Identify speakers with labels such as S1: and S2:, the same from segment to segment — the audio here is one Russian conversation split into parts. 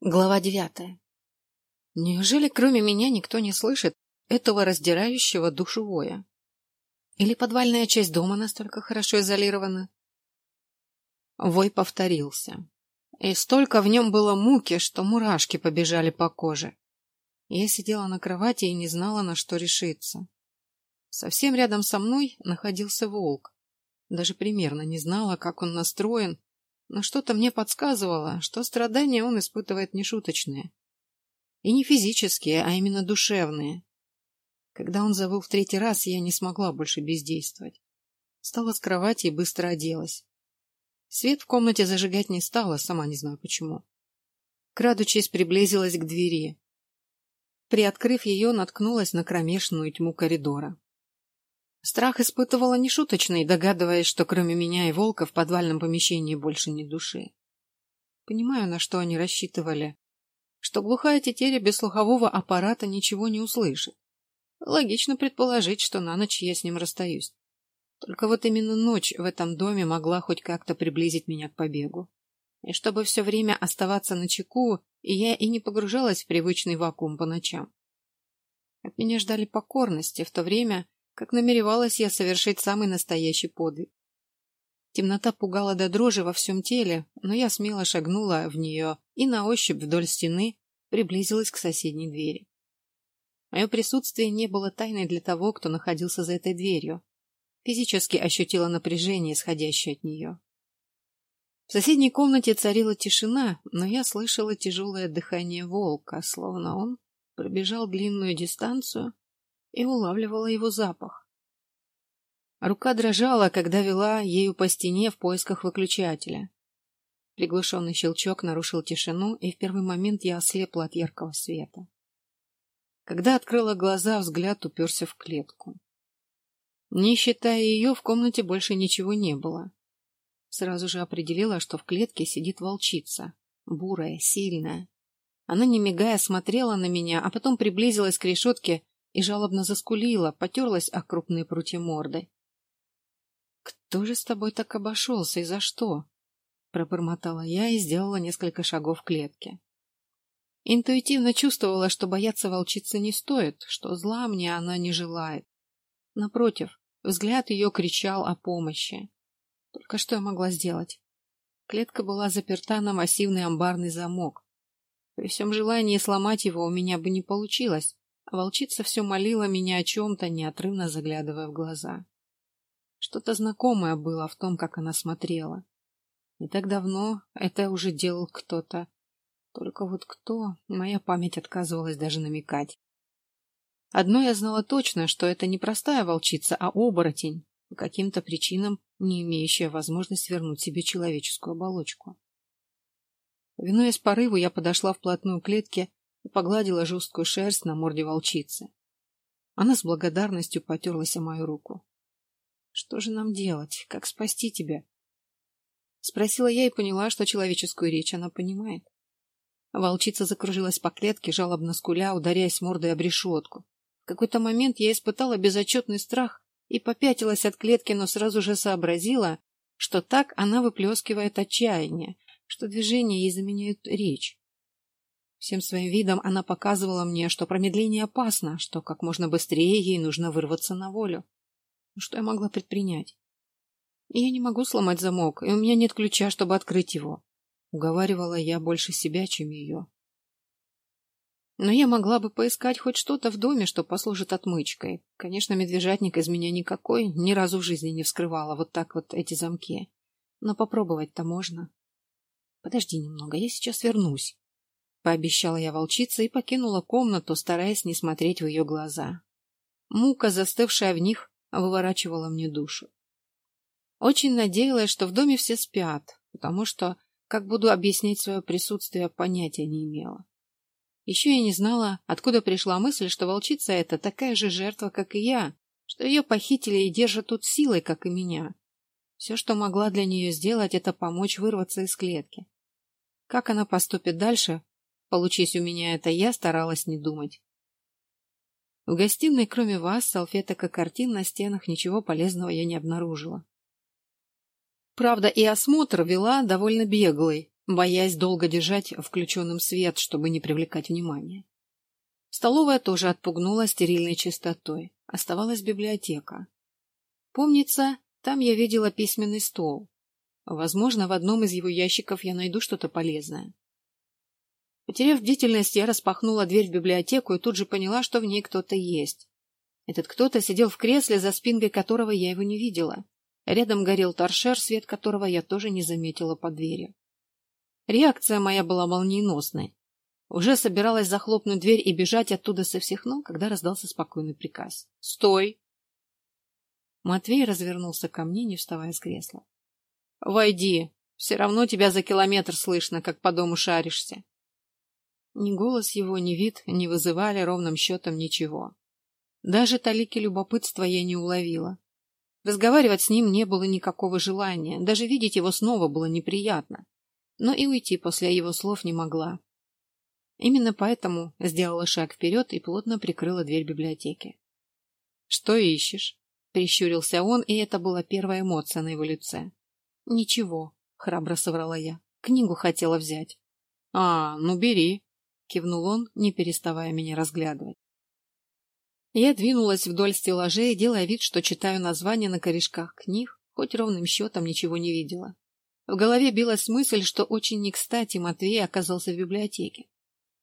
S1: Глава девятая. Неужели кроме меня никто не слышит этого раздирающего душу воя? Или подвальная часть дома настолько хорошо изолирована? Вой повторился. И столько в нем было муки, что мурашки побежали по коже. Я сидела на кровати и не знала, на что решиться. Совсем рядом со мной находился волк. Даже примерно не знала, как он настроен, но что-то мне подсказывало, что страдания он испытывает нешуточные. И не физические, а именно душевные. Когда он завыл в третий раз, я не смогла больше бездействовать. Встала с кровати и быстро оделась. Свет в комнате зажигать не стала, сама не знаю почему. Крадучись, приблизилась к двери. Приоткрыв ее, наткнулась на кромешную тьму коридора. Страх испытывала нешуточный, догадываясь, что кроме меня и волка в подвальном помещении больше ни души. Понимаю, на что они рассчитывали. Что глухая тетеря без слухового аппарата ничего не услышит. Логично предположить, что на ночь я с ним расстаюсь. Только вот именно ночь в этом доме могла хоть как-то приблизить меня к побегу. И чтобы все время оставаться на чеку, я и не погружалась в привычный вакуум по ночам. От меня ждали покорности, в то время как намеревалась я совершить самый настоящий подвиг. Темнота пугала до дрожи во всем теле, но я смело шагнула в нее и на ощупь вдоль стены приблизилась к соседней двери. Мое присутствие не было тайной для того, кто находился за этой дверью. Физически ощутила напряжение, исходящее от нее. В соседней комнате царила тишина, но я слышала тяжелое дыхание волка, словно он пробежал длинную дистанцию и улавливала его запах. Рука дрожала, когда вела ею по стене в поисках выключателя. Приглушенный щелчок нарушил тишину, и в первый момент я ослепла от яркого света. Когда открыла глаза, взгляд уперся в клетку. Не считая ее, в комнате больше ничего не было. Сразу же определила, что в клетке сидит волчица, бурая, сильная. Она, не мигая, смотрела на меня, а потом приблизилась к решетке и жалобно заскулила, потерлась о крупные прутья морды. «Кто же с тобой так обошелся и за что?» Пробормотала я и сделала несколько шагов к клетке. Интуитивно чувствовала, что бояться волчицы не стоит, что зла мне она не желает. Напротив, взгляд ее кричал о помощи. Только что я могла сделать? Клетка была заперта на массивный амбарный замок. При всем желании сломать его у меня бы не получилось, волчица все молила меня о чем-то, неотрывно заглядывая в глаза. Что-то знакомое было в том, как она смотрела. Не так давно это уже делал кто-то. Только вот кто, моя память отказывалась даже намекать. Одно я знала точно, что это не простая волчица, а оборотень, по каким-то причинам не имеющая возможность вернуть себе человеческую оболочку. Винуясь порыву, я подошла вплотную к клетке и погладила жесткую шерсть на морде волчицы. Она с благодарностью потерлась о мою руку. «Что же нам делать? Как спасти тебя?» Спросила я и поняла, что человеческую речь она понимает. Волчица закружилась по клетке, жалобно скуля, ударяясь мордой об решетку. В какой-то момент я испытала безотчетный страх и попятилась от клетки, но сразу же сообразила, что так она выплескивает отчаяние, что движения ей заменяют речь. Всем своим видом она показывала мне, что промедление опасно, что как можно быстрее ей нужно вырваться на волю. Ну, что я могла предпринять? Я не могу сломать замок, и у меня нет ключа, чтобы открыть его. Уговаривала я больше себя, чем ее. Но я могла бы поискать хоть что-то в доме, что послужит отмычкой. Конечно, медвежатник из меня никакой, ни разу в жизни не вскрывала вот так вот эти замки. Но попробовать-то можно. Подожди немного, я сейчас вернусь. Пообещала я волчице и покинула комнату, стараясь не смотреть в ее глаза. Мука, застывшая в них, выворачивала мне душу. Очень надеялась, что в доме все спят, потому что, как буду объяснять свое присутствие, понятия не имела. Еще я не знала, откуда пришла мысль, что волчица эта такая же жертва, как и я, что ее похитили и держат тут силой, как и меня. Все, что могла для нее сделать, это помочь вырваться из клетки. Как она поступит дальше, Получись у меня это, я старалась не думать. В гостиной, кроме вас, салфеток и картин на стенах, ничего полезного я не обнаружила. Правда, и осмотр вела довольно беглый, боясь долго держать включенным свет, чтобы не привлекать внимания. Столовая тоже отпугнула стерильной чистотой. Оставалась библиотека. Помнится, там я видела письменный стол. Возможно, в одном из его ящиков я найду что-то полезное. Потеряв бдительность, я распахнула дверь в библиотеку и тут же поняла, что в ней кто-то есть. Этот кто-то сидел в кресле, за спинкой которого я его не видела. Рядом горел торшер, свет которого я тоже не заметила под дверью. Реакция моя была молниеносной. Уже собиралась захлопнуть дверь и бежать оттуда со всех ног, когда раздался спокойный приказ. «Стой!» Матвей развернулся ко мне, не вставая с кресла. «Войди! Все равно тебя за километр слышно, как по дому шаришься!» Ни голос его, ни вид не вызывали ровным счетом ничего. Даже талики любопытства я не уловила. Разговаривать с ним не было никакого желания, даже видеть его снова было неприятно. Но и уйти после его слов не могла. Именно поэтому сделала шаг вперед и плотно прикрыла дверь библиотеки. «Что ищешь?» — прищурился он, и это была первая эмоция на его лице. «Ничего», — храбро соврала я. «Книгу хотела взять». «А, ну бери», — кивнул он, не переставая меня разглядывать. Я двинулась вдоль стеллажей, делая вид, что читаю названия на корешках книг, хоть ровным счетом ничего не видела. В голове билась мысль, что очень не кстати Матвей оказался в библиотеке.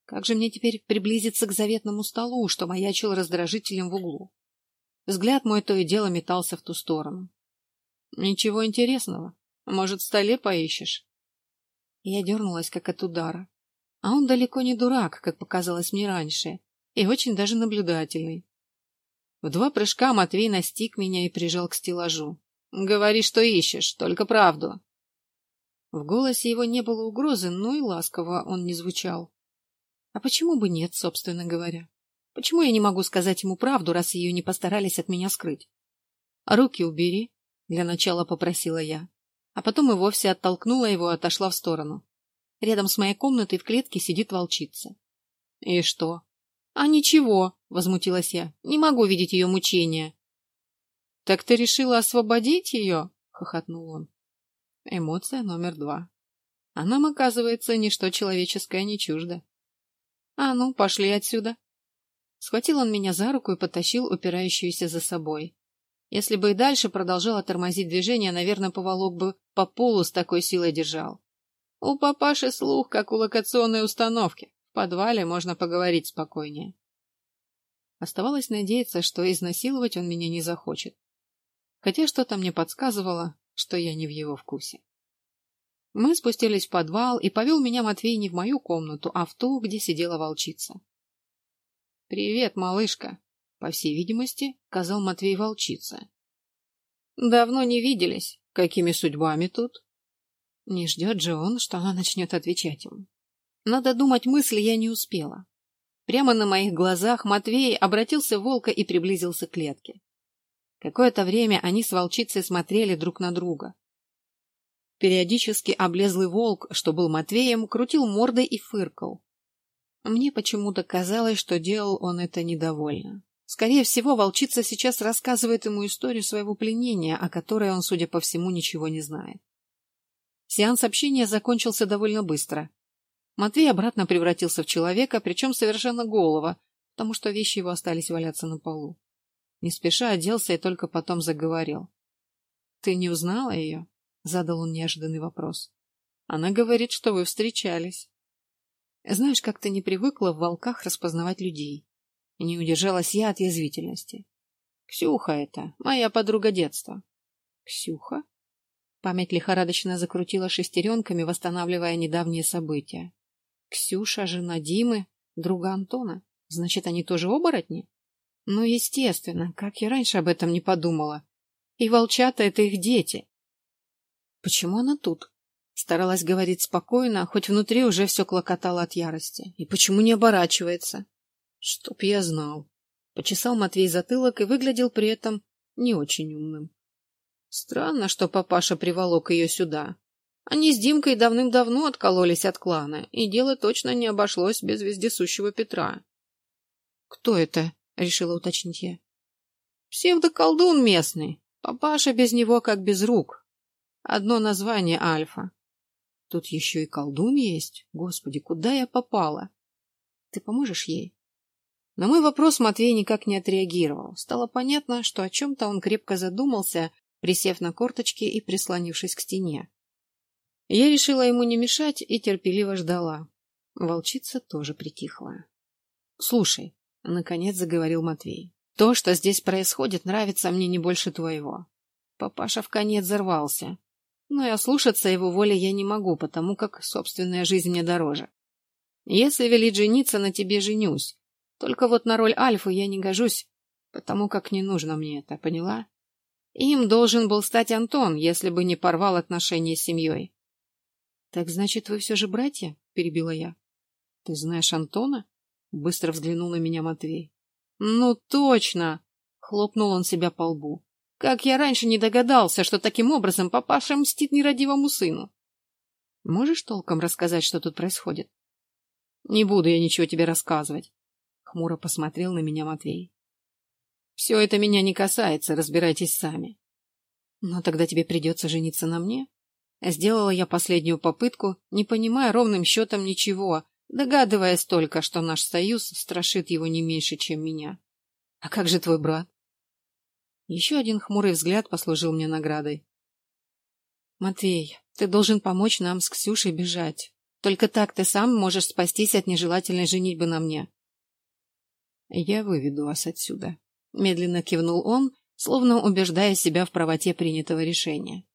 S1: Как же мне теперь приблизиться к заветному столу, что маячил раздражителем в углу? Взгляд мой то и дело метался в ту сторону. Ничего интересного. Может, в столе поищешь? Я дернулась, как от удара. А он далеко не дурак, как показалось мне раньше, и очень даже наблюдательный. В два прыжка Матвей настиг меня и прижал к стеллажу. «Говори, что ищешь, только правду». В голосе его не было угрозы, но и ласково он не звучал. А почему бы нет, собственно говоря? Почему я не могу сказать ему правду, раз ее не постарались от меня скрыть? Руки убери, для начала попросила я, а потом и вовсе оттолкнула его и отошла в сторону. Рядом с моей комнатой в клетке сидит волчица. И что? А ничего, возмутилась я. Не могу видеть ее мучения. Так ты решила освободить ее? хохотнул он. Эмоция номер два. А нам, оказывается, ничто человеческое не чуждо. «А ну, пошли отсюда!» Схватил он меня за руку и потащил упирающуюся за собой. Если бы и дальше продолжала тормозить движение, наверное, поволок бы по полу с такой силой держал. У папаши слух, как у локационной установки. В подвале можно поговорить спокойнее. Оставалось надеяться, что изнасиловать он меня не захочет. Хотя что-то мне подсказывало, что я не в его вкусе. Мы спустились в подвал, и повел меня Матвей не в мою комнату, а в ту, где сидела волчица. — Привет, малышка! — по всей видимости, сказал Матвей волчица. — Давно не виделись. Какими судьбами тут? Не ждет же он, что она начнет отвечать ему. Надо думать, мысли я не успела. Прямо на моих глазах Матвей обратился в волка и приблизился к клетке. Какое-то время они с волчицей смотрели друг на друга. Периодически облезлый волк, что был Матвеем, крутил мордой и фыркал. Мне почему-то казалось, что делал он это недовольно. Скорее всего, волчица сейчас рассказывает ему историю своего пленения, о которой он, судя по всему, ничего не знает. Сеанс общения закончился довольно быстро. Матвей обратно превратился в человека, причем совершенно голого, потому что вещи его остались валяться на полу. Не спеша оделся и только потом заговорил. — Ты не узнала ее? Задал он неожиданный вопрос. Она говорит, что вы встречались. Знаешь, как ты не привыкла в волках распознавать людей. Не удержалась я от язвительности. Ксюха это, моя подруга детства. Ксюха? Память лихорадочно закрутила шестеренками, восстанавливая недавние события. Ксюша, жена Димы, друга Антона. Значит, они тоже оборотни? Ну, естественно, как я раньше об этом не подумала. И волчата — это их дети. Почему она тут? Старалась говорить спокойно, хоть внутри уже все клокотало от ярости. И почему не оборачивается? Чтоб я знал. Почесал Матвей затылок и выглядел при этом не очень умным. Странно, что папаша приволок ее сюда. Они с Димкой давным-давно откололись от клана, и дело точно не обошлось без вездесущего Петра. — Кто это? — решила уточнить я. — Псевдоколдун местный. Папаша без него как без рук, Одно название Альфа. Тут еще и колдун есть. Господи, куда я попала? Ты поможешь ей? На мой вопрос Матвей никак не отреагировал. Стало понятно, что о чем-то он крепко задумался, присев на корточки и прислонившись к стене. Я решила ему не мешать и терпеливо ждала. Волчица тоже притихла. — Слушай, — наконец заговорил Матвей, — то, что здесь происходит, нравится мне не больше твоего. Папаша в конец взорвался. Но и ослушаться его воли я не могу, потому как собственная жизнь мне дороже. Если велит жениться, на тебе женюсь. Только вот на роль Альфы я не гожусь, потому как не нужно мне это, поняла? Им должен был стать Антон, если бы не порвал отношения с семьей. — Так значит, вы все же братья? — перебила я. — Ты знаешь Антона? — быстро взглянул на меня Матвей. — Ну, точно! — хлопнул он себя по лбу. — Как я раньше не догадался, что таким образом папаша мстит нерадивому сыну. — Можешь толком рассказать, что тут происходит? — Не буду я ничего тебе рассказывать, — хмуро посмотрел на меня Матвей. Все это меня не касается, разбирайтесь сами. Но тогда тебе придется жениться на мне. Сделала я последнюю попытку, не понимая ровным счетом ничего, догадываясь только, что наш союз страшит его не меньше, чем меня. А как же твой брат? Еще один хмурый взгляд послужил мне наградой. Матвей, ты должен помочь нам с Ксюшей бежать. Только так ты сам можешь спастись от нежелательной женитьбы на мне. Я выведу вас отсюда, Медленно кивнул он, словно убеждая себя в правоте принятого решения.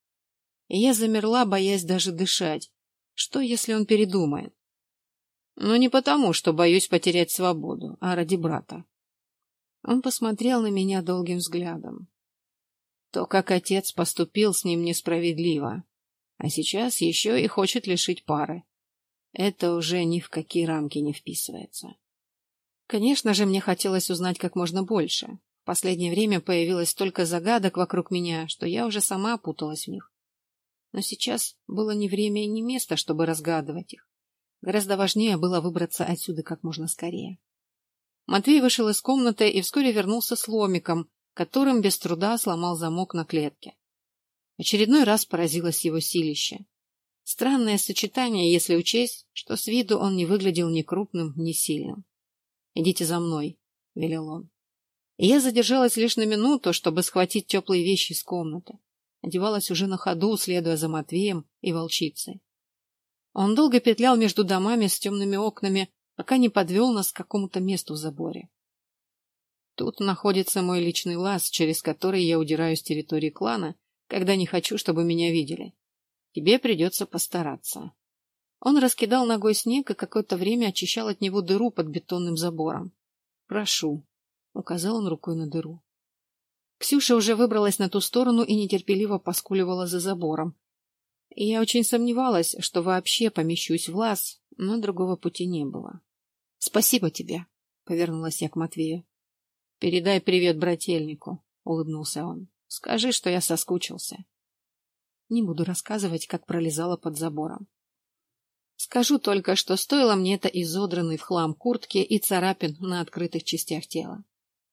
S1: И я замерла, боясь даже дышать. Что, если он передумает? Но не потому, что боюсь потерять свободу, а ради брата. Он посмотрел на меня долгим взглядом. То, как отец поступил с ним несправедливо, а сейчас еще и хочет лишить пары. Это уже ни в какие рамки не вписывается. Конечно же, мне хотелось узнать как можно больше, последнее время появилось столько загадок вокруг меня, что я уже сама опуталась в них. Но сейчас было не время и не место, чтобы разгадывать их. Гораздо важнее было выбраться отсюда как можно скорее. Матвей вышел из комнаты и вскоре вернулся с ломиком, которым без труда сломал замок на клетке. Очередной раз поразилось его силище. Странное сочетание, если учесть, что с виду он не выглядел ни крупным, ни сильным. — Идите за мной, — велел он я задержалась лишь на минуту, чтобы схватить теплые вещи из комнаты. Одевалась уже на ходу, следуя за Матвеем и волчицей. Он долго петлял между домами с темными окнами, пока не подвел нас к какому-то месту в заборе. Тут находится мой личный лаз, через который я удираю с территории клана, когда не хочу, чтобы меня видели. Тебе придется постараться. Он раскидал ногой снег и какое-то время очищал от него дыру под бетонным забором. Прошу, — указал он рукой на дыру. Ксюша уже выбралась на ту сторону и нетерпеливо поскуливала за забором. Я очень сомневалась, что вообще помещусь в лаз, но другого пути не было. — Спасибо тебе, — повернулась я к Матвею. — Передай привет брательнику, — улыбнулся он. — Скажи, что я соскучился. Не буду рассказывать, как пролезала под забором. Скажу только, что стоило мне это изодранной в хлам куртки и царапин на открытых частях тела.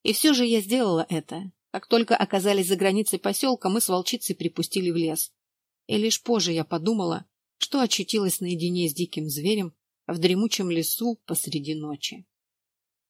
S1: И все же я сделала это. Как только оказались за границей поселка, мы с волчицей припустили в лес. И лишь позже я подумала, что очутилась наедине с диким зверем в дремучем лесу посреди ночи.